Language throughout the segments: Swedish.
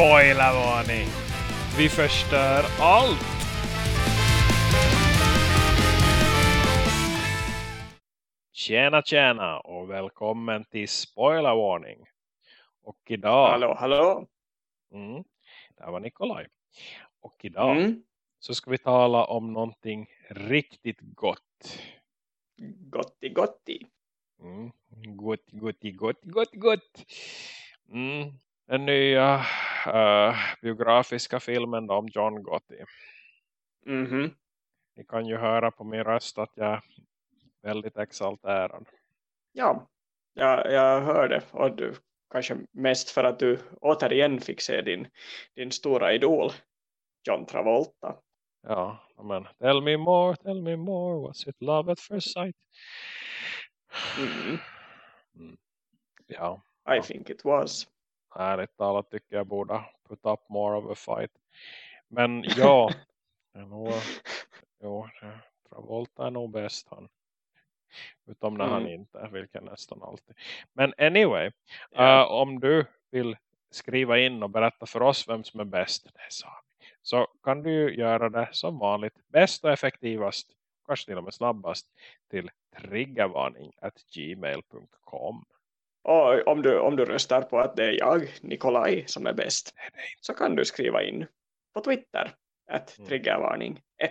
Spoilervarning! Vi förstör allt! Tjena tjena och välkommen till Spoilervarning. Och idag... Hallå, hallå. Mm, där var Nikolaj. Och idag Mm. så ska vi tala om någonting riktigt gott. Gotti, gotti. Mm. Gott, gott, gott, gott, gott. Mm. Den nya eh, biografiska filmen om John Gotti. Mhm. Ni kan ju höra på min röst att jag är väldigt exalterad. Ja, jag, jag hörde. Och du, kanske mest för att du återigen fick se din, din stora idol, John Travolta. Ja, men tell me more, tell me more. Was it love at first sight? Mm. Mm. Ja, I Ja. think it was. Ärligt talat tycker jag borde put up more of a fight. Men ja, nog, jo, Travolta är nog bäst han. Utom när han Mm. inte är, vilket nästan alltid. Men anyway, Ja. eh, om du vill skriva in och berätta för oss vem som är bäst, vi, så kan du göra det som vanligt, bäst och effektivast, kanske till och med snabbast, till triggervarning at gmail.com. Och om du, om du röstar på att det är jag, Nikolaj, som är bäst så kan du skriva in på Twitter att Mm. triggervarning 1.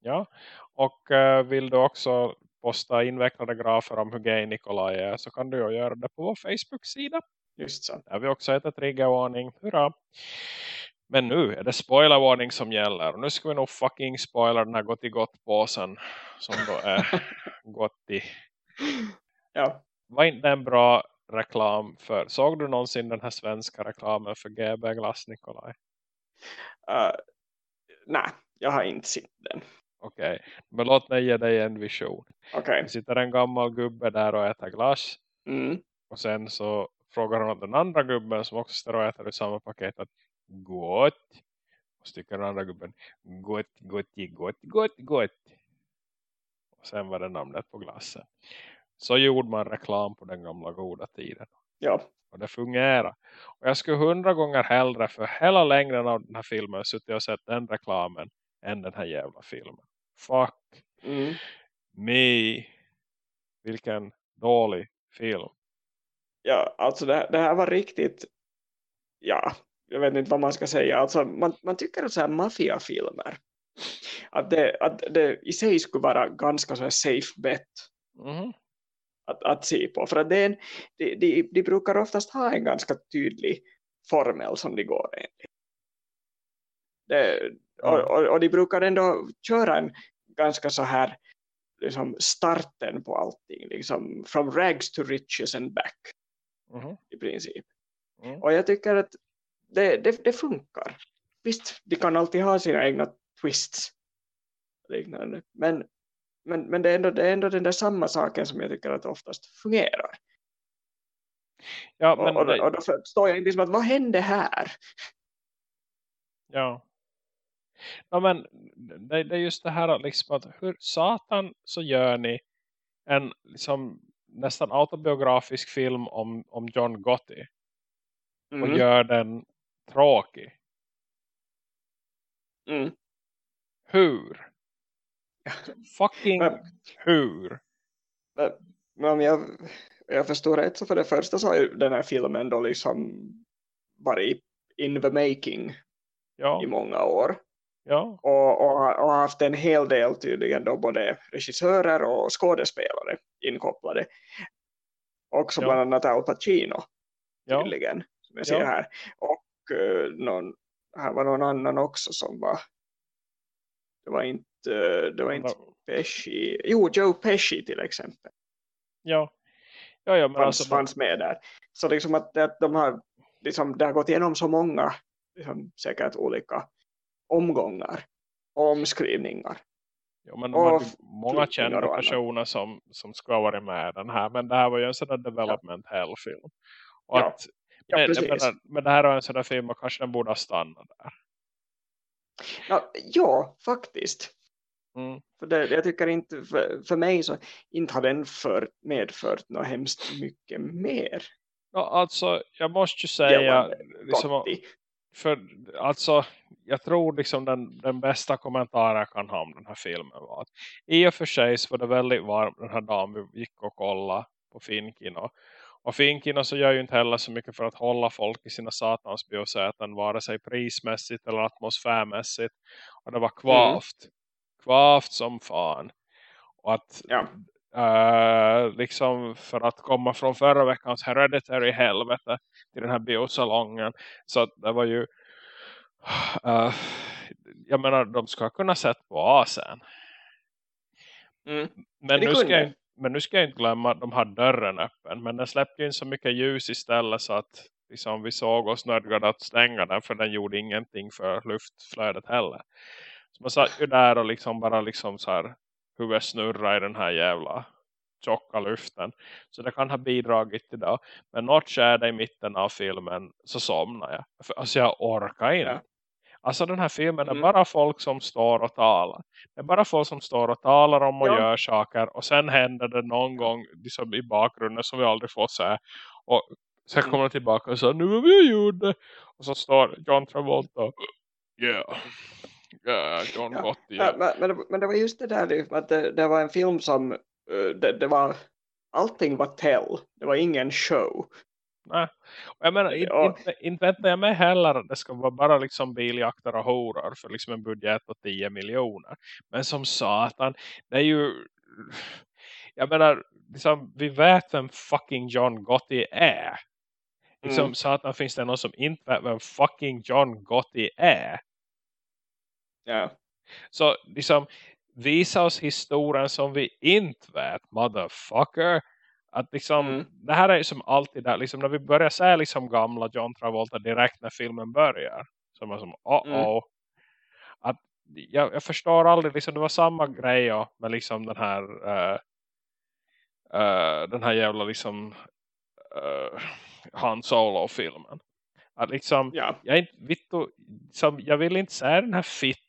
Ja, och eh, vill du också posta invecklade grafer om hur gay Nikolaj är så kan du göra det på vår Facebook-sida. Just så. Där vi också heter triggervarning. Hurra! Men nu är det spoilervarning som gäller. Och nu ska vi nog fucking spoila den här gott i gott påsen som då är gott i. Ja. Var inte en bra reklam för, såg du någonsin den här svenska reklamen för GB Glass Nikolaj? Uh, nej, jag har inte sett den. Okej, men låt mig ge dig en vision. Okej. Det sitter en gammal gubbe där och äter glass. Mm. Och sen så frågar åt den andra gubben som också står och äter i samma paket att gott. Och så tycker den andra gubben gott, gott, gott, gott, gott. Och sen var det namnet på glassen. Så gjorde man reklam på den gamla goda tiden. Ja. Och det fungerar. Och jag skulle hundra gånger hellre för hela längden av den här filmen suttit och sett den reklamen än den här jävla filmen. Fuck Mm. me. Vilken dålig film. Ja, alltså det, det här var riktigt, ja, jag vet inte vad man ska säga. Alltså man, man tycker att så här maffiafilmer, att det, att det i sig skulle vara ganska så här safe bet Mhm. Att, att se på. För att det en, de, de, de brukar oftast ha en ganska tydlig formel som de går enligt. Det, och, och, och de brukar ändå köra en ganska så här liksom starten på allting. Liksom from rags to riches and back Mhm. i princip. Mm. Och jag tycker att det, det, det funkar. Visst, de kan alltid ha sina egna twists. Liknande. Men, men, men det, är ändå, det är ändå den där samma saken som jag tycker att oftast fungerar. Ja, Och, men och, det, och då förstår jag inte liksom att vad hände här? ja. Ja, men det, det är just det här liksom att hur satan så gör ni en liksom nästan autobiografisk film om, om John Gotti och Mm. gör den tråkig. Mm. Hur? Fucking Men- hur? Men om jag, jag förstår rätt så för det första så har ju den här filmen då liksom varit in the making Ja, i många år. ja, och, och, och haft en hel del tydligen då både regissörer och skådespelare inkopplade. Också Ja. bland annat Al Pacino tydligen, som jag ser här. Och uh, någon, här var någon annan också som var det var inte, det var inte Pesci, jo Joe Pesci till exempel ja. Ja, ja, men fanns, alltså, fanns med där. Så liksom att, att de har liksom, det har gått igenom så många liksom, säkert olika omgångar och omskrivningar. Ja, men de hade Och många flyttningar kända personer som, som ska varit med den här. Men det här var ju en sån där development hell-film. Och Ja, att, Ja, men, menar, men det här är en sån där film och kanske den borde ha stannat där. Ja, ja, faktiskt. Mm. För det, jag tycker inte, för, för mig så inte har den för, medfört något hemskt mycket mer. Ja, alltså, jag måste ju säga, Gällande liksom, för alltså jag tror liksom den, den bästa kommentaren jag kan ha om den här filmen var att i och för sig så var det väldigt varmt den här dagen vi gick och kollade på Finkino. Och Finkino så gör ju inte heller så mycket för att hålla folk i sina satans biosäten vare sig prismässigt eller atmosfärmässigt. Och det var kvavt. Mm. Kvavt som fan. Och att ja. Uh, liksom för att komma från förra veckans hereditary helvete till den här biosalongen så det var ju uh, jag menar de ska kunna sätta på asen mm. men, nu ska jag, men nu ska jag inte glömma att de har dörren öppen men den släppte ju inte så mycket ljus istället så att liksom, vi såg oss nödgade att stänga den för den gjorde ingenting för luftflödet heller så man satt ju där och liksom bara liksom så här huvudet snurra i den här jävla tjocka luften. Så det kan ha bidragit till det. Men något skärde i mitten av filmen så somnar jag. Alltså jag orkar inte. Alltså den här filmen mm. är bara folk som står och talar. Det är bara folk som står och talar om och ja. gör saker. Och sen händer det någon gång liksom i bakgrunden som vi aldrig får se. Och sen mm. kommer de tillbaka och säger nu har vi gjort det. Och så står John Travolta. Yeah. Yeah, John ja. Gotti. Ja. Men, men, men, det var just det där liksom, att det, det var en film som uh, det, det, var allting var tell. Det var ingen show. Nej. Jag menar, ja. inte, inte väntar jag mig heller att det ska vara bara liksom biljakter och horor för liksom en budget på 10 miljoner. Men som satan, det är ju jag menar, liksom, vi vet vem fucking John Gotti är. Liksom, mm. Satan finns det någon som inte vet vem fucking John Gotti är. Ja. Så liksom visa oss historien som vi inte vet, motherfucker. Att liksom, mm. det här är som alltid där, liksom när vi börjar se liksom gamla John Travolta direkt när filmen börjar. Som är som, oh oh. Mm. Att jag, jag, förstår aldrig, liksom det var samma grej med liksom den här uh, uh, den här jävla liksom uh, Han Solo-filmen. Att liksom, ja. jag, inte, vittu, liksom, jag vill inte se den här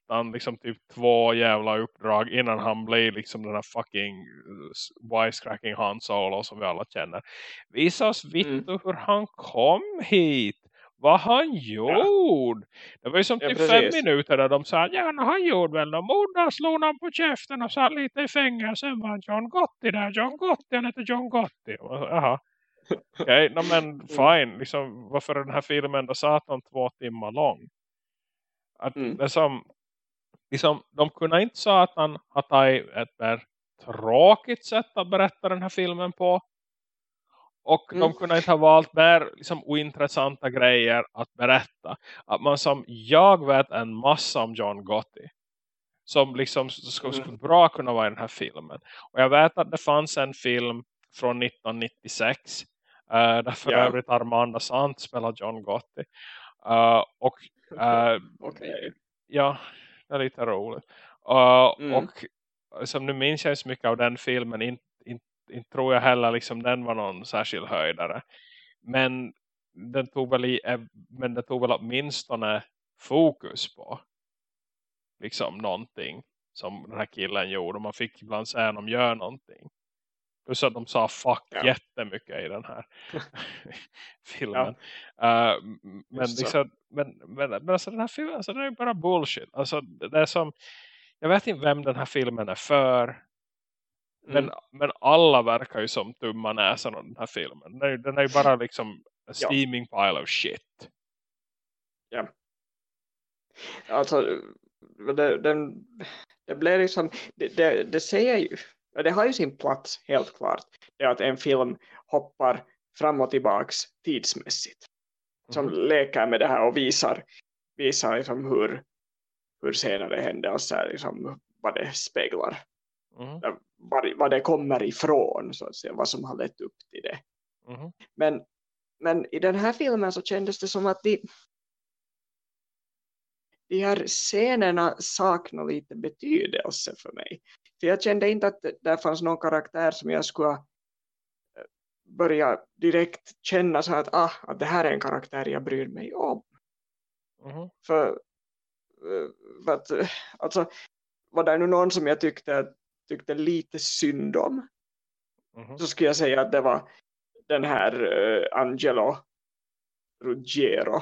fittan liksom typ två jävla uppdrag innan han blir liksom den här fucking uh, wisecracking Han Solo som vi alla känner. Visa oss vittu mm. hur han kom hit. Vad han gjorde. Ja. Det var ju som ja, typ precis. fem minuter där de sa ja han gjorde väl. De morden slog han på käften och satt lite i fängelse. Sen var John Gotti där. John Gotti, han heter John Gotti. Jaha. Okej, okay, no, men mm. fine. Liksom, varför är den här filmen då satan två timmar lång? Att mm. det som, liksom, de kunde inte satan ha tagit ett mer tråkigt sätt att berätta den här filmen på. Och mm. de kunde inte ha valt mer liksom, ointressanta grejer att berätta. Att man som, jag vet en massa om John Gotti. Som liksom skulle, skulle mm. bra kunna vara i den här filmen. Och jag vet att det fanns en film från 1996 Uh, där för ja. övrigt Armanda Sant spelar John Gotti. Uh, och uh, okay. ja, det är lite roligt. Uh, mm. Och som nu minns jag så mycket av den filmen, inte in, in, tror jag heller liksom den var någon särskild höjdare. Men den tog väl, i, men det tog väl åtminstone fokus på liksom någonting som den här killen gjorde. Man fick ibland säga att de gör någonting. Plus att de sa fuck ja. jättemycket i den här filmen. Ja. Uh, men, liksom, men, men, men alltså den här filmen alltså, den är bara bullshit. Alltså, det är som, jag vet inte vem den här filmen är för. Mm. Men, men alla verkar ju som tumma näsan av den här filmen. Den är, den är ju bara liksom a steaming ja. pile of shit. Ja. Alltså, det, den, det blev liksom, det, det, det säger ju det har ju sin plats helt klart. Det är att en film hoppar fram och tillbaks tidsmässigt. Som mm. leker med det här och visar, visar liksom hur, hur senare händelser liksom, vad det speglar. Mm. Vad, vad det kommer ifrån så att säga, vad som har lett upp till det. Mm. Men, men i den här filmen så kändes det som att de, de här scenerna saknar lite betydelse för mig. För jag kände inte att det fanns någon karaktär som jag skulle eh, börja direkt känna så att, ah, att det här är en karaktär jag bryr mig om. Mm. För, eh, för att, eh, alltså, var det nu någon som jag tyckte, tyckte lite synd om mm. så skulle jag säga att det var den här uh, Angelo Ruggiero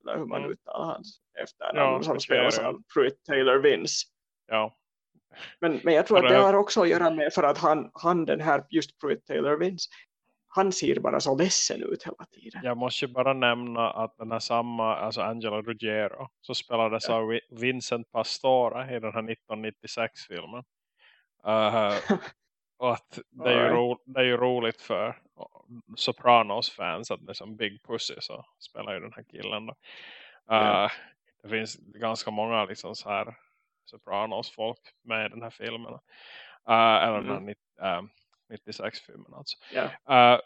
eller hur man Mm. uttalar hans efternamn Ja, som spelas av Pruitt Taylor Vince. Ja, Men, men jag tror att det har också att göra med för att han, han den här just Pruitt Taylor Vince han ser bara så ledsen ut hela tiden. jag måste ju bara nämna att den här samma, alltså Angela Ruggiero, så spelades Ja. av Vi- Vincent Pastore i den här 1996-filmen. Uh, och att det är, ro, det är ju roligt för Sopranos-fans att det är som Big Pussy så spelar ju den här killen då. Uh, Ja. Det finns ganska många liksom så här Sopranos-folk med i den här filmen. Uh, eller den här Mm. nitt- eh, 96-filmen alltså. Ja. Uh,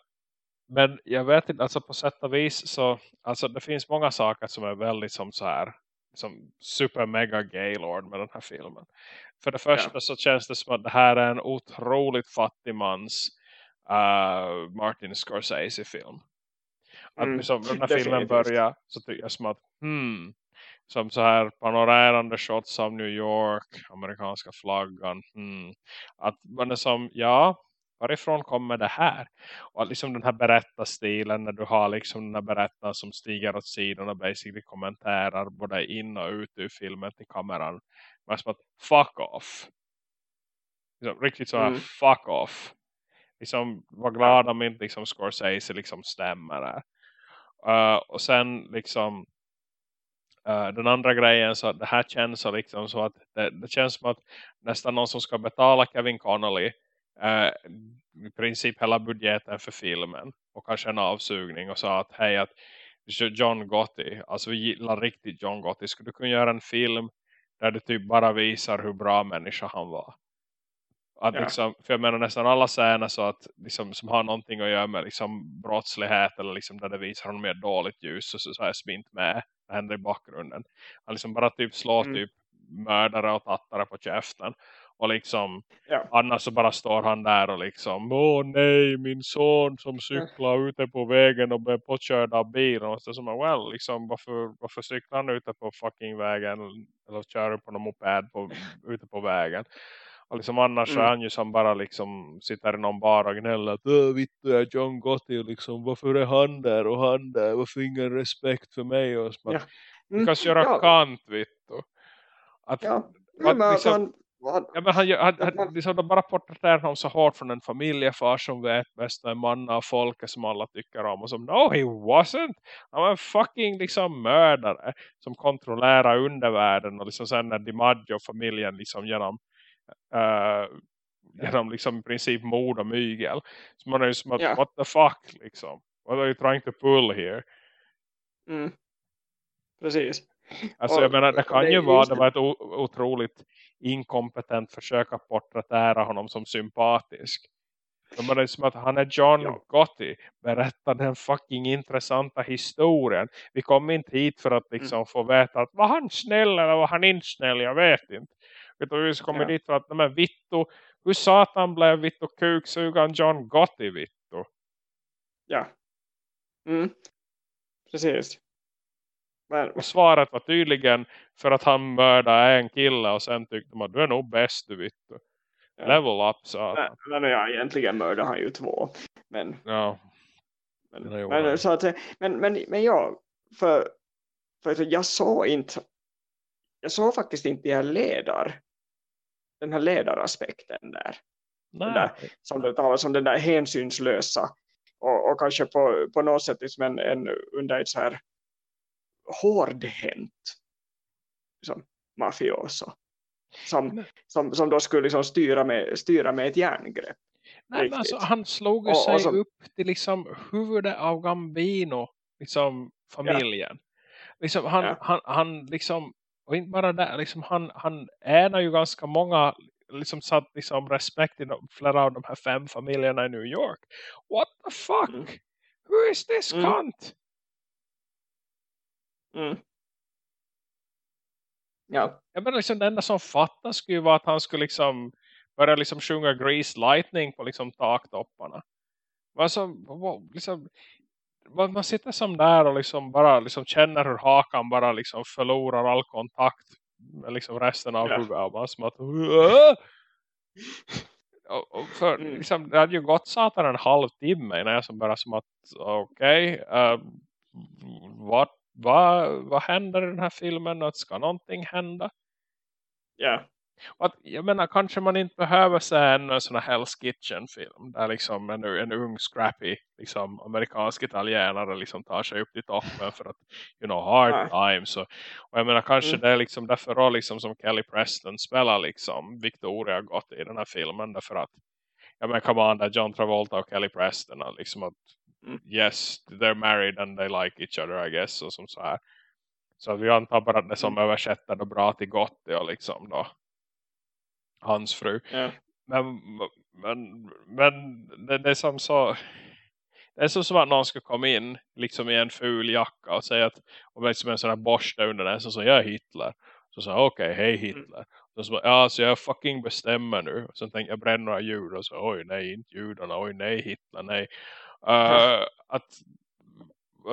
men jag vet inte, alltså på sätt och vis så, alltså det finns många saker som är väldigt som så här, som super mega gaylord med den här filmen. För det första så känns det som att det här är en otroligt fattig mans uh, Martin Scorsese-film. Att Mm, liksom, när filmen börjar så tycker jag som att, hmm, som så här panorerande shots av New York, amerikanska flaggan, hmm, att man är som, ja, varifrån kommer det här? Och att liksom den här berättarstilen när du har liksom den här berättaren som stiger åt sidan och basically kommenterar både in och ut ur filmen till kameran. Men som att, fuck off. Liksom, riktigt så här, Mm. fuck off. Liksom, var glad om inte liksom Scorsese liksom stämmer där. Uh, och sen liksom uh, den andra grejen så det här känns så liksom så att det, det känns som att nästan någon som ska betala Kevin Connolly uh, i princip hela budgeten för filmen och kanske en avsugning och sa att hej att John Gotti, alltså vi gillar riktigt John Gotti, skulle du kunna göra en film där du typ bara visar hur bra människa han var? Att Ja. liksom, för jag menar nästan alla scener så att, liksom, som har någonting att göra med liksom, brottslighet eller liksom, där det visar honom mer dåligt ljus och så, så är smint med det händer i bakgrunden. Han liksom bara typ slår Mm. typ mördare och tattare på käften och liksom Ja. annars så bara står han där och liksom åh nej min son som cyklar ute på vägen och blev påkörd av bilen och så som well liksom varför, varför cyklar han ute på fucking vägen eller kör på någon moped på, ute på vägen och liksom annars så är Mm. han ju som bara liksom sitter i någon bar och gnäller att vittu är John Gotti och liksom varför är han där och han där varför ingen respekt för mig och så Ja. Du kan köra ja, kant vittu att, ja. att Men liksom- han, han, Ja, men han, han, han, Man- liksom, de bara porträtterar honom så hårt från en familjefar som vet bäst en man av folket som alla tycker om. Och som, no he wasn't. Han var en fucking liksom mördare som kontrollerar undervärlden och liksom sen när DiMaggio-familjen liksom genom uh, genom liksom i princip mord och mygel. Så man är ju som att, Ja. what the fuck liksom. What are you trying to pull here? mm. Precis. Alltså Och- jag menar, det kan det ju vara, det var ett otroligt inkompetent försök att porträttera honom som sympatisk. Men det är som att han är John Ja. Gotti. Berättar den fucking intressanta historien. Vi kom inte hit för att liksom få veta att var han snäll eller var han inte snäll, jag vet inte. Utan vi kommer Ja. dit för att, nej men Vittu, hur satan blev Vittu kuksugan John Gotti Vittu? Ja. Mm. Precis. Men, Och svaret var tydligen för att han mördade en kille och sen tyckte man du är nog bäst du Vittu. ja. Level up satan. men, men ja, egentligen mördade han ju två. Men, Ja. men, han. men, så att, men, men, men ja, för, för jag såg inte jag såg faktiskt inte den här ledar den här ledaraspekten där där. som det talas om den där hänsynslösa och, och kanske på, på något sätt liksom en, en under ett så här hårdhänt liksom, mafioso som, som, som då skulle liksom styra, med, styra med ett järngrepp. Nej, alltså, han slog ju Och- sig och så- upp till liksom huvudet av Gambino, liksom familjen. Liksom, han, Ja. han, han liksom, och inte bara det, liksom, han, han änar ju ganska många, liksom satt liksom respekt i de, flera av de här fem familjerna i New York. What the fuck? Mm. Who is this Mm. cunt? Mm. Ja, Jag menar liksom det enda som fattas skulle ju vara att han skulle liksom börja liksom sjunga Grease Lightning på liksom taktopparna. Alltså, liksom, man man sitter som där och liksom bara liksom känner hur hakan bara liksom förlorar all kontakt med liksom resten av Ja. huvudet. Som att, "Åh!" och, för, Mm. liksom, det hade ju gått satan en halvtimme innan jag som bara som att okej, okay, what vad, vad händer i den här filmen? Ska någonting hända? Ja. Att, jag menar, kanske man inte behöver se en sån här Hell's Kitchen-film. Där liksom en, en ung, scrappy liksom, amerikansk italienare liksom tar sig upp till toppen för att, you know, hard times. Och, och jag menar, kanske Mm. det är liksom därför då, liksom, som Kelly Preston spelar liksom Victoria gott i den här filmen. Därför att, jag menar, come on, där John Travolta och Kelly Preston. Och liksom att, Mm. yes, they're married and they like each other, I guess. Och som så här. Så vi antar bara att det som Mm. översätter då bra till gott är liksom då hans fru. Ja. Men, men, men det, det är som så det är så som att någon ska komma in liksom i en ful jacka och säga att och liksom en sån här borste under den så, så jag är Hitler. Så sa okej, hej Hitler. Så, så, ja, så jag fucking bestämmer nu. Och sen tänkte jag bränna några judar och så oj nej, inte judarna, oj nej Hitler, nej. Uh, att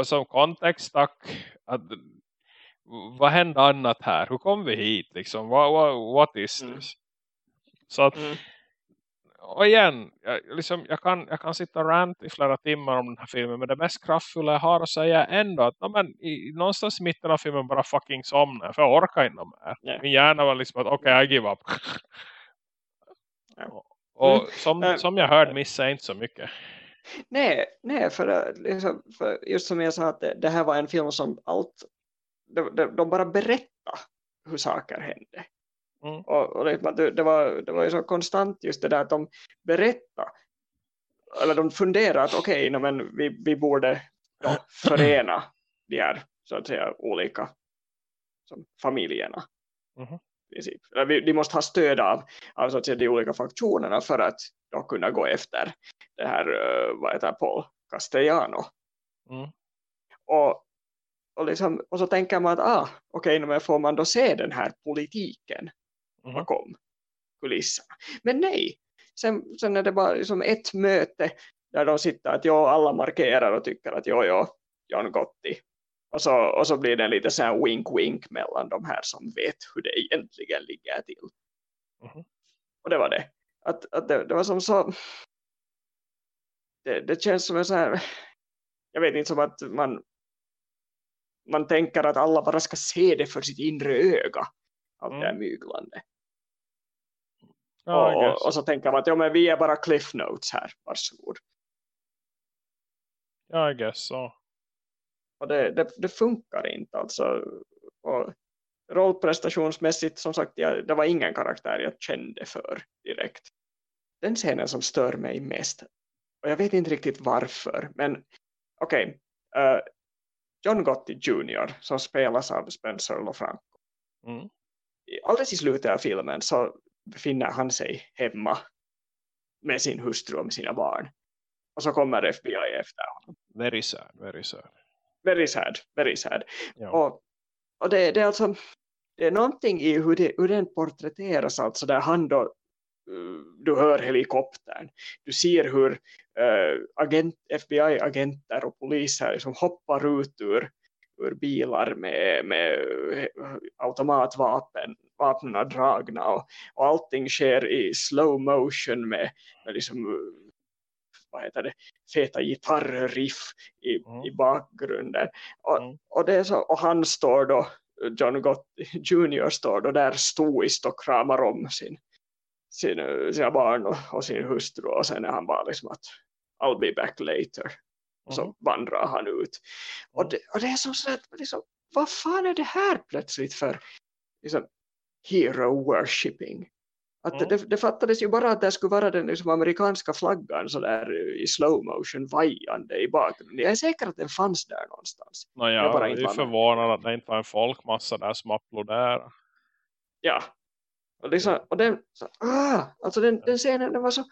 som kontext tack att vad hände annat här? Hur kom vi hit liksom? What, what, what is Mm. Så att Mm. och igen, jag, liksom, jag, kan, jag kan sitta och rant i flera timmar om den här filmen. Men det mest kraftfulla jag har att säga ändå att no, men, i, någonstans i mitten av filmen bara fucking somna. För jag orkar inte mer. Ja. Min hjärna var liksom att okej, okay, I give up. Ja. Och, Mm. som, som jag hörde missar jag inte så mycket. Nej, nej för, det- liksom, för just som jag sa att det, det här var en film som allt de, de, de bara berättade hur saker hände. Mm. Och, och liksom det, det, var, det var ju så konstant just det där att de berättade eller de funderade att okej, okay, men vi, vi borde då förena de här så att säga olika som familjerna. Eller vi, de måste ha stöd av, av så att säga, de olika faktionerna för att då kunna gå efter det här, uh, vad heter Paul Castellano. Mm. Och, och, liksom, och så tänker man att ah, okej, okay, men får man då se den här politiken. Bakom kulisserna. Men nej, sen, sen är det bara liksom ett möte där de sitter att ja, alla markerar och tycker att jo, jo, John Gotti. Och så, och så blir det lite så här wink-wink mellan de här som vet hur det egentligen ligger till. Mhm. Och det var det. Att, att det, det var som så... Det, det känns som en så här... Jag vet inte som att man man tänker att alla bara ska se det för sitt inre öga. Allt det här Mm. myglande. Ja, och, och, så tänker man att ja, men vi är bara cliff notes här, varsågod. Ja, I guess så. Och det, det, det funkar inte alltså. Och rollprestationsmässigt som sagt, jag, det var ingen karaktär jag kände för direkt. Den scenen som stör mig mest. Och jag vet inte riktigt varför. Men okej. Okay, uh, John Gotti Jr. som spelas av Spencer LoFranco. Mm. Alldeles i slutet av filmen så befinner han sig hemma med sin hustru och med sina barn. Och så kommer FBI efter honom. Very sad, very sad. Very sad, very sad. Ja. Och, och det, det är alltså det är någonting i hur, det, hur den porträtteras alltså där han då uh, du hör helikoptern du ser hur uh, agent, FBI-agenter och poliser liksom hoppar ut ur, ur bilar med, med uh, automatvapen vapnen dragna och, och allting sker i slow motion med, med liksom uh, vad heter det, feta gitarriff i, Mm. i bakgrunden och, Mm. och, det är så, och han står då John Gotti Jr står då där stoiskt och kramar om sin, sin, eh, sina barn och, och sin hustru och sen är han bara liksom att I'll be back later och så vandrar han ut och det, och det är som så att liksom, vad fan är det här plötsligt för liksom, hero worshipping att Mm. det, det fattades ju bara att det skulle vara den liksom, amerikanska flaggan så där i slow motion vajande i bakgrunden. Jag är säker att den fanns där någonstans. Nå, jag bara är inte med. förvånad att det inte var en folkmassa där som applåderade. Ja. Och, liksom, och den, så, ah, alltså den, den scenen den var så,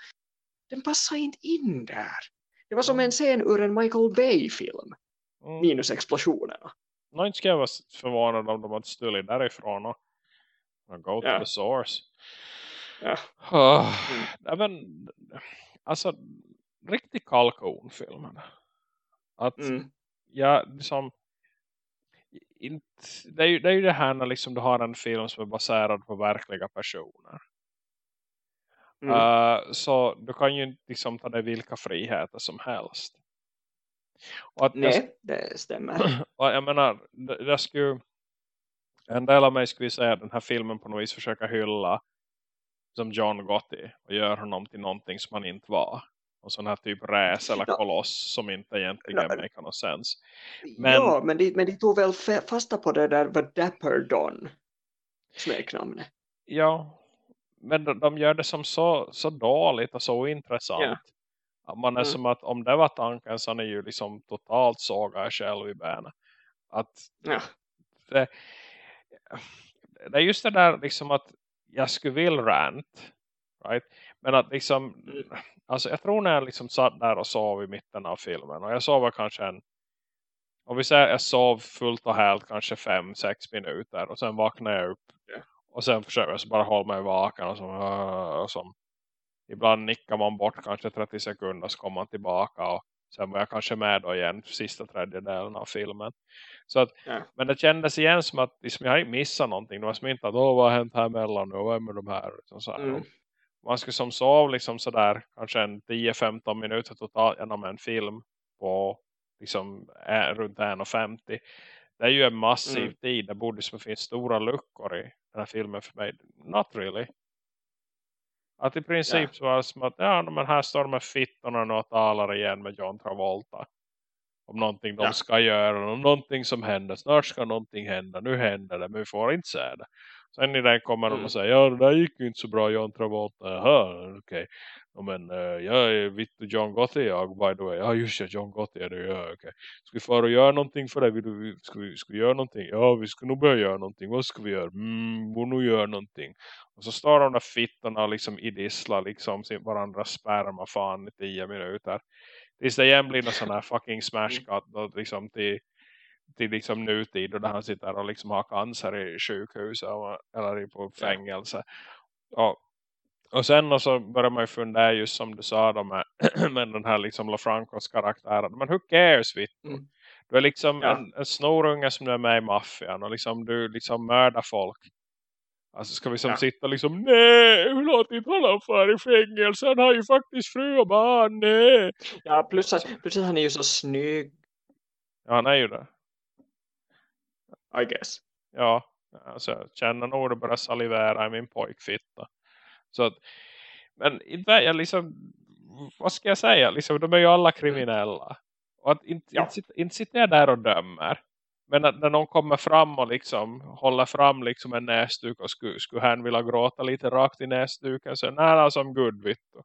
den passade inte in där. Det var som en scen ur en Michael Bay-film, Mm. minus explosionerna. Nå, inte ska jag vara förvånad om de hade stulit därifrån och, och go to Ja. the source. Ja. Oh, Mm. nej, men, alltså, riktigt kalkonfilmen. Att Mm. jag liksom inte, det, är ju, det är ju det här när liksom du har en film som är baserad på verkliga personer. Mm. Uh, så du kan ju liksom ta dig vilka friheter som helst. Jag, Nej, det stämmer. jag menar, det, det skulle, en del av mig skulle säga att den här filmen på något vis försöker hylla som John Gotti och gör honom till någonting som han inte var. Och sån här typ räs eller koloss som inte egentligen Ja. make någon sens. Men- Ja, men de, men de tog väl fa- fasta på det där vad Dapper Don smeknamnet. Ja, men de, de gör det som så, så dåligt och så ointressant. Ja. Att man är Mm. som att om det var tanken så är ju liksom totalt såga själv i benen. Att Ja. det, det är just det där liksom att jag skulle vilja rant. Right? Men att liksom, Mm. alltså jag tror när jag liksom satt där och sov i mitten av filmen. Och jag sov kanske en, om vi säger jag sov fullt och helt kanske fem, sex minuter. Och sen vaknade jag upp. Och sen försöker jag bara hålla mig vaken. Och, så, och så, ibland nickar man bort kanske 30 sekunder så kommer man tillbaka. Och sen var jag kanske med då igen sista tredjedelen av filmen. Så att, Ja. Men det kändes igen som att liksom, jag inte missat någonting. Det var som inte att, åh vad har hänt här mellan nu? Vad är med de här? Liksom så här. Mm. Man skulle som sov liksom sådär kanske en 10-15 minuter totalt genom en film på liksom ä- runt 1,50. Det är ju en massiv Mm. tid. Det borde som finnas stora luckor i den här filmen för mig. Not really. Att i princip Ja. så var det som att ja, men här står de med fittorna och talar igen med John Travolta. Om någonting de Ja. ska göra. Om någonting som händer. Snart ska någonting hända. Nu händer det. Men vi får inte se det. Sen i den kommer de Mm. och säger. Ja det där gick ju inte så bra John Travolta. Jaha okej. Ja, men uh, jag är Vittu John Gotti jag by the way. Ja just det John Gotti är det. Ja okej. Ska vi fara och göra någonting för det? Vill du, ska, vi, ska vi göra någonting? Ja vi ska nog börja göra någonting. Vad ska vi göra? Mm, vi nog göra någonting. Och så står de där fittorna och liksom idisslar liksom sin varandra sperma fan i tio minuter. Tills det igen blir någon sån här fucking smash cut då, liksom till, till liksom nutid och där han sitter och liksom har cancer i sjukhuset och, eller på fängelse. Ja. Och sen och så börjar man ju fundera just som du sa då med, med den här liksom LaFrancos karaktär. Men who cares Vittu? Mm. Du är liksom Ja. en, en snorunge som är med i maffian och liksom du liksom mördar folk. Alltså ska vi som Ja. sitta liksom nej, låt inte honom för i fängelse. Han har ju faktiskt fru och barn, nej. Ja, plus att, plus att han är ju så snygg, Ja, han är ju det. I guess. Ja, alltså känner nog det börjar salivera i min pojkfitta. Så att, men inte jag liksom, vad ska jag säga? Liksom, de är ju alla kriminella. Och att inte, Ja. inte, inte sitter jag där och dömer. Men att när någon kommer fram och liksom håller fram liksom en näsduk och skulle, skulle han vilja gråta lite rakt i näsduken så nej, alltså I'm good Vittu.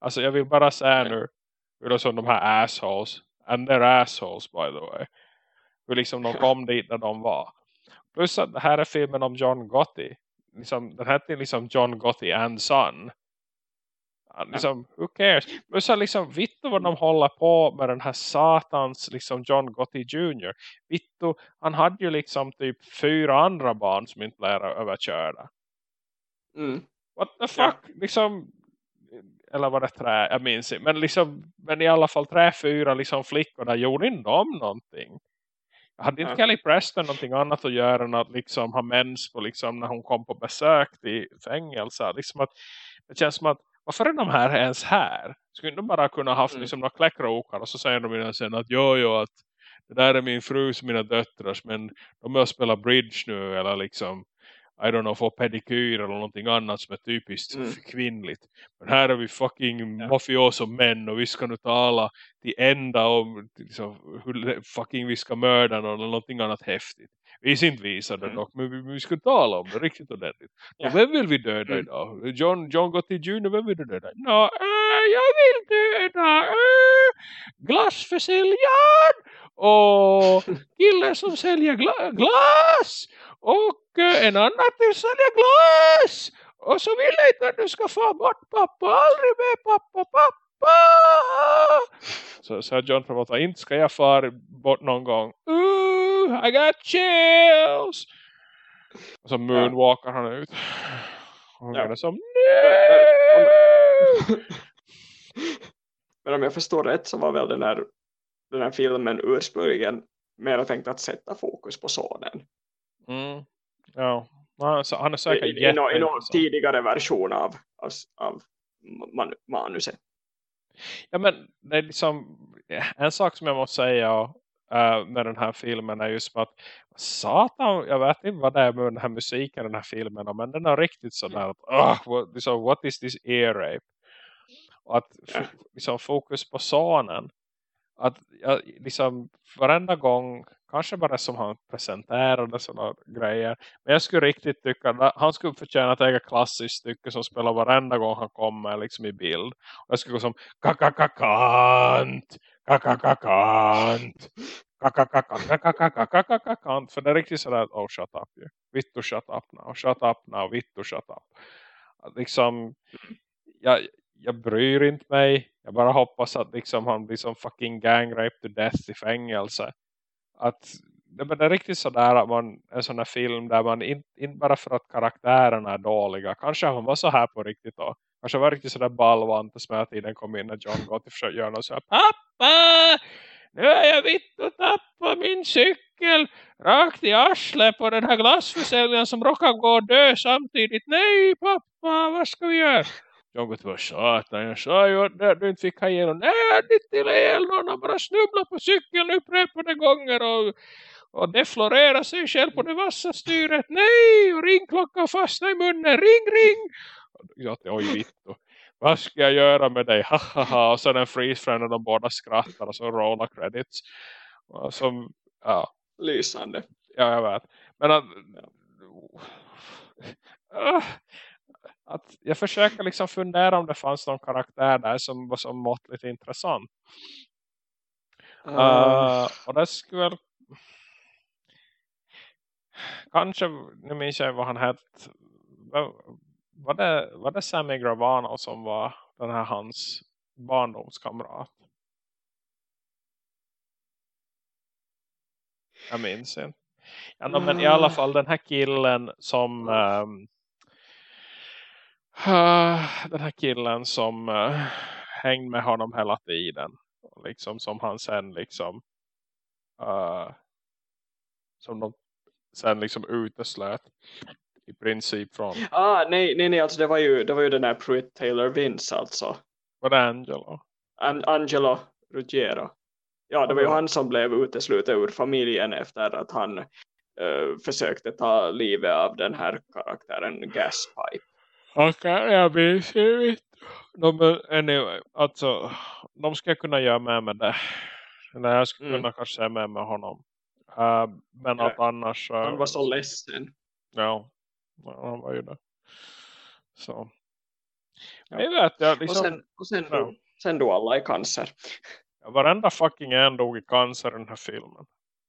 Alltså jag vill bara säga nu hur det är som de här assholes and they're assholes by the way. Hur liksom de kom dit där de var. Plus att det här är filmen om John Gotti. Liksom, den heter liksom John Gotti and Son. Ja, Liksom, who cares? Plus att liksom, Vittu vad de håller på med den här satans liksom John Gotti Jr. Vittu, han hade ju liksom typ fyra andra barn som inte blev överkörda. Mm. What the fuck? Liksom, eller var det trä? Jag minns inte. Men, liksom, men i alla fall tre, fyra liksom flickor där gjorde inte de någonting. Hade inte Ja. Kelly Preston någonting annat att göra än att liksom ha mens på liksom när hon kom på besök till fängelse? Liksom att, det känns som att varför är de här ens här? Skulle de bara kunna haft Mm. liksom några kläckkrokar och så säger de ju sen att jo, jo, att det där är min frus och mina döttrars men de och spelar bridge nu eller liksom I don't know, få pedikyr eller någonting annat som är typiskt Mm. kvinnligt. Men här är vi fucking Ja. mafioso män och vi ska nu tala till ända om liksom, hur fucking vi ska mörda någon eller någonting annat häftigt. Vi är inte visade Mm. dock, men vi, vi ska tala om det riktigt ordentligt. Ja. Och vem vill vi döda Mm. idag? John, John Gotti Jr. Vem vill du döda? Nå, äh, jag vill döda äh, glassförsäljaren och killen som säljer gla glas och äh, en annan till säljer glas. Och så vill jag inte att du ska få bort pappa. Aldrig mer pappa, pappa. Så sa John Travolta, inte ska jag fara bort någon gång. Ooh, I got chills. Och så moonwalkar han ut. Och hon Ja. är som, Men- Men om jag förstår rätt så var väl den här, den här filmen ursprungligen mer tänkt att sätta fokus på sonen. Mm. Ja, han, så, han är I, säkert i, i, nå- i någon tidigare version av, av, av man, manuset. Ja men det är liksom en sak som jag måste säga uh, med den här filmen är just att satan, jag vet inte vad det är med den här musiken den här filmen men den är riktigt sådär att uh, what, liksom, what is this ear rape? Och att liksom, fokus på sonen att jag, liksom varenda gång kanske bara som han presenterade sådana grejer. Men jag skulle riktigt tycka att han skulle förtjäna att äga klassiskt stycke som spelar varenda gång han kommer liksom i bild. Och jag skulle gå som kakakakant, kakakakant, kakakakant. För det är riktigt sådär, oh shut up you. Vittu shut up now, shut up now, vittu shut up. Liksom, jag, jag bryr inte mig. Jag bara hoppas att liksom han blir som fucking gang rape to death i fängelse. Att det, är riktigt sådär att man en sån här film där man inte, in bara för att karaktärerna är dåliga. Kanske han var så här på riktigt då. Kanske var riktigt sådär ballvant som hela tiden kom in när John Gotti försökte göra något så här. Pappa! Nu är jag vitt och tappar min cykel rakt i arslet på den här glassförsäljningen som råkar gå och dö samtidigt. Nej pappa, vad ska vi göra? Jag gått var satan, jag sa ju att du inte fick ha igenom. Nej, jag hade inte till el. Någon har bara snubblat på cykeln upprepade gånger och, och deflorerat sig själv på det vassa styret. Nej, och ringklockan fastnade i munnen. Ring, ring! Jag tänkte, oj vittu. Vad ska jag göra med dig? Hahaha. Och sen en freeze frame när de båda skrattar och så rolla credits. Och som, ja. Lysande. Ja, jag vet. Men att... Uh, att jag försöker liksom fundera om det fanns någon karaktär där som var så måttligt intressant. Uh. Uh, och det skulle väl kanske, nu minns jag vad han hette var det, var det Sammy Gravano som var den här hans barndomskamrat? Jag minns inte. Ja, men i alla fall den här killen som um, den här killen som uh, hängde med honom hela tiden. Liksom som han sen liksom uh, som de sen liksom uteslöt i princip från. Ah, nej, nej, nej, alltså det var ju, det var ju den här Pruitt Taylor Vince alltså. Var det Angelo? An Angelo Ruggiero. Ja, det var ju han som blev utesluten ur familjen efter att han uh, försökte ta livet av den här karaktären Gaspipe. Okej, jag minns ju de, anyway, alltså, de ska kunna göra med med det. Eller jag skulle mm. kunna kanske säga med med honom. Uh, men ja. att annars... Uh, han var så ledsen. Ja, han var ju det. Så. Ja. Jag vet, jag liksom... Och sen, och sen, ja. sen då alla i cancer. Ja, varenda fucking en dog i cancer i den här filmen.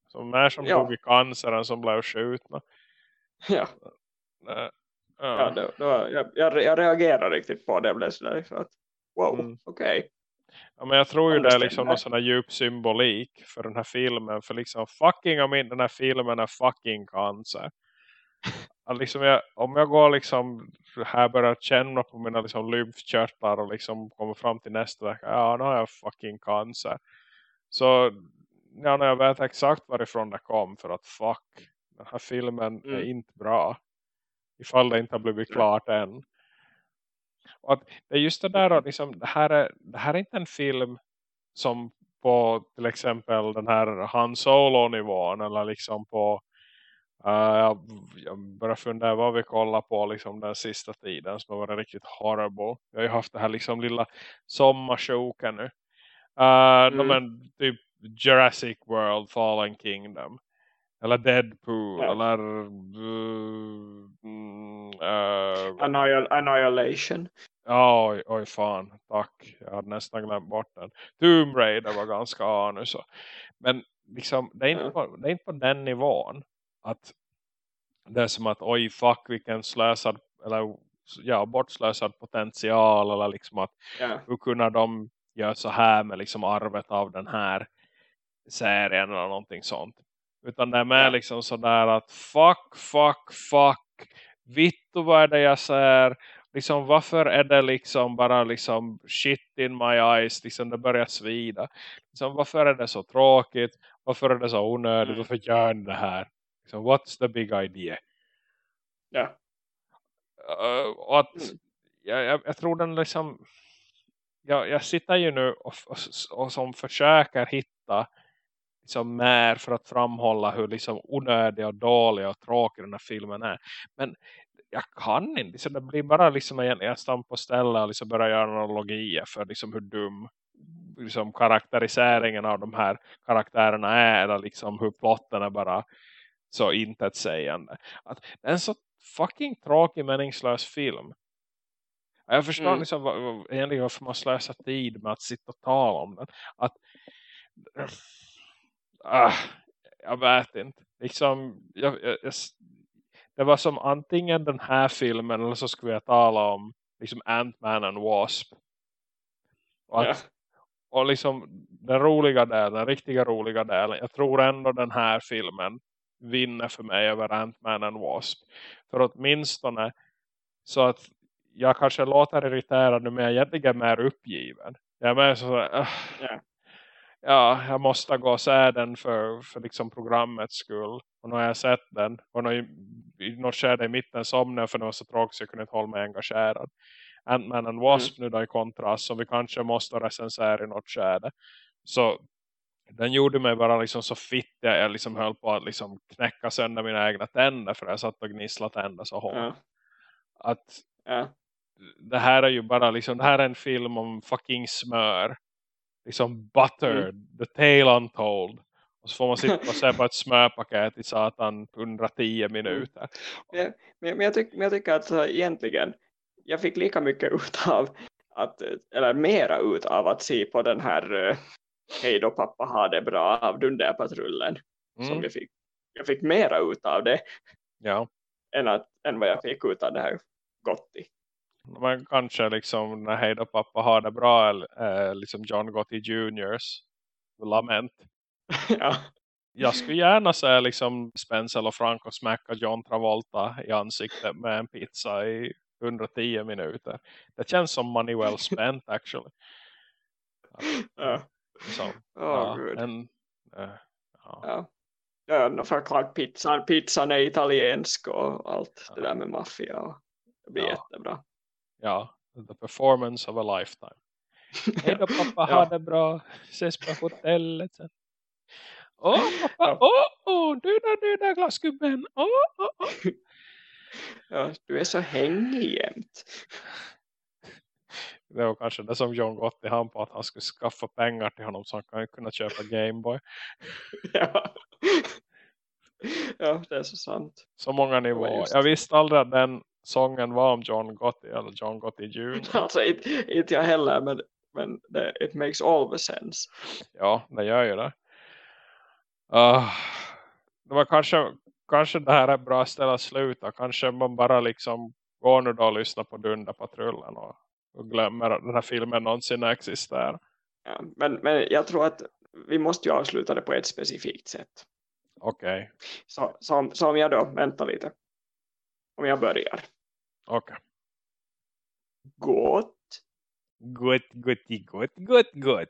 Så mer som ja. dog i cancer än som blev skjutna. Ja. Uh, Ja, det, det var, jag, jag, jag reagerade riktigt på det. Jag blev sådär för att, wow, mm. okej. Okay. Ja, men jag tror ju det är liksom någon sån här djup symbolik för den här filmen. För liksom fucking om inte den här filmen är fucking cancer. Att liksom jag, om jag går liksom här börjar känna på mina liksom lymfkörtlar och liksom kommer fram till nästa vecka. Ja, nu har jag fucking cancer. Så ja, när jag vet exakt varifrån det kom för att fuck, den här filmen mm. är inte bra ifall det inte har blivit klart än. Och att det är just det där att liksom, det, här är, det här är inte en film som på till exempel den här Han Solo-nivån eller liksom på uh, jag börjar fundera vad vi kollar på liksom den sista tiden som har varit riktigt horrible. Vi har ju haft det här liksom lilla sommarsjoken nu. Uh, mm. men, typ Jurassic World, Fallen Kingdom. Eller Deadpool. Ja. Eller... Uh, Annihil Annihilation. Ja, oj, oj fan. Tack. Jag hade nästan glömt bort den. Tomb Raider var ganska anus. Men liksom, det är, inte på, det är inte på den nivån. Att det är som att oj fuck vilken slösad eller ja, bortslösad potential eller liksom att yeah. hur kunde de göra så här med liksom arvet av den här serien eller någonting sånt. Utan det är med ja. liksom sådär att fuck, fuck, fuck. Vittu vad är det jag säger. Liksom varför är det liksom bara liksom shit in my eyes. Liksom det börjar svida. Liksom varför är det så tråkigt. Varför är det så onödigt. Mm. Varför gör ni det här. Liksom, what's the big idea? Ja. Uh, att mm. jag, jag, jag tror den liksom jag, jag sitter ju nu och, och, och som försöker hitta liksom mer för att framhålla hur liksom onödig och dålig och tråkig den här filmen är. Men jag kan inte. Så det blir bara liksom en, jag stamp på ställe och liksom börjar göra analogier för liksom hur dum liksom karaktäriseringen av de här karaktärerna är. Eller liksom hur plotten är bara så intetsägande. Att det är en så fucking tråkig meningslös film. Jag förstår mm. liksom egentligen varför man slösar tid med att sitta och tala om den. Att äh, jag vet inte. Liksom, jag, jag, jag, det var som antingen den här filmen eller så skulle jag tala om liksom Ant-Man and Wasp. Och, att, ja. och liksom den roliga delen, den riktiga roliga delen. Jag tror ändå den här filmen vinner för mig över Ant-Man and Wasp. För åtminstone så att jag kanske låter irriterad nu men jag är egentligen mer uppgiven. Jag är mer så uh, yeah. Ja, jag måste gå och se den för, för liksom programmets skull. Och nu har jag sett den. Och nu i något skede i mitten somnade för det var så tråkigt så jag kunde inte hålla mig engagerad. Ant-Man and Wasp mm. nu då i kontrast som vi kanske måste recensera i något skede. Så den gjorde mig bara liksom så fitt jag liksom höll på att liksom knäcka sönder mina egna tänder för jag satt och gnisslat tänder så hårt. Ja. Att ja. det här är ju bara liksom, det här är en film om fucking smör. Liksom butter, mm. the tale untold. Och så får man sitta och se på ett smörpaket i satan 110 mm. minuter. Men, men, jag, tyck, men jag tycker att så, egentligen, jag fick lika mycket ut av att, eller mera ut av att se på den här uh, Hej då pappa ha det bra av Dunderpatrullen. Mm. Som jag fick. Jag fick mera ut av det. Ja. Än, att, än vad jag fick ut av det här Gotti. Men kanske liksom när Hej då pappa har det bra. Äh, liksom John Gotti Juniors lament. ja. Jag skulle gärna säga liksom Spencer och Franco smäcka John Travolta i ansiktet med en pizza i 110 minuter. Det känns som money well spent actually. Ja. Så, oh, ja, en, äh, ja. ja. Ja, för klart pizzan, pizzan är italiensk och allt det där med maffia. Det blir ja. jättebra. Ja, the performance of a lifetime. Hej då pappa, ja. ha det bra. Ses på hotellet sen. Åh oh, pappa, åh, ja. oh, oh, du där, du där glasgubben. Åh, oh, oh, oh. Ja, du är så hängig jämt det var kanske det som John gått i hand på att han skulle skaffa pengar till honom så han kan kunna köpa Gameboy. ja. ja, det är så sant. Så många nivåer. Jag visste aldrig att den sången var om John Gotti eller John Gotti Jr. Alltså inte, inte jag heller men, men det, it makes all the sense. Ja, det gör ju det. Uh, det var kanske, kanske det här är bra ställe att sluta. Kanske man bara liksom går nu då och lyssnar på Dunderpatrullen och och glömmer att den här filmen någonsin existerar. Ja, men, men jag tror att vi måste ju avsluta det på ett specifikt sätt. Okej. Okay. Så, så, så om jag då, vänta lite. Om jag börjar. Okej. Okay. Gott. Gott, gott, gott, gott, gott.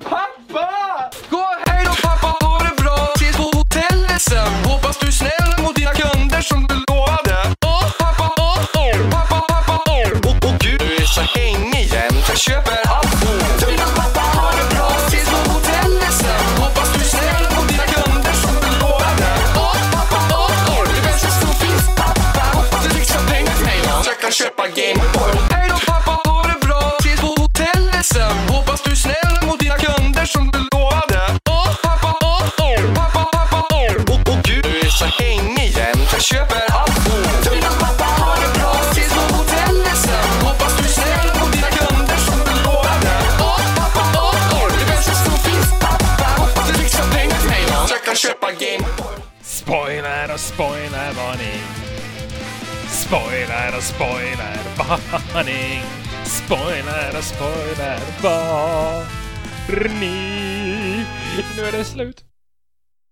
Pappa! Gå hej då pappa, ha det bra. Ses på hotellet sen. Hoppas du är snäll mot dina kunder som du lovade. Åh pappa, åh, åh, pappa, pappa, åh. Och, och gud, du är så hängig jämt. Jag köper allt. Dina pappa, Spoiler och spoiler varning. Spoiler och spoiler. Nu är det slut.